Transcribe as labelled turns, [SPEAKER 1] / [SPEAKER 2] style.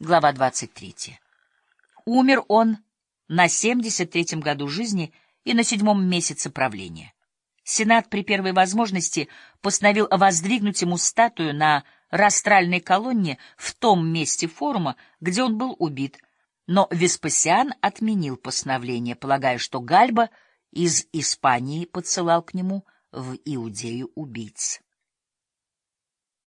[SPEAKER 1] Глава 23. Умер он на 73-м году жизни и на седьмом месяце правления. Сенат при первой возможности постановил воздвигнуть ему статую на растральной колонне в том месте форума, где он был убит, но Веспасиан отменил постановление, полагая, что Гальба из Испании подсылал к нему в Иудею убийц.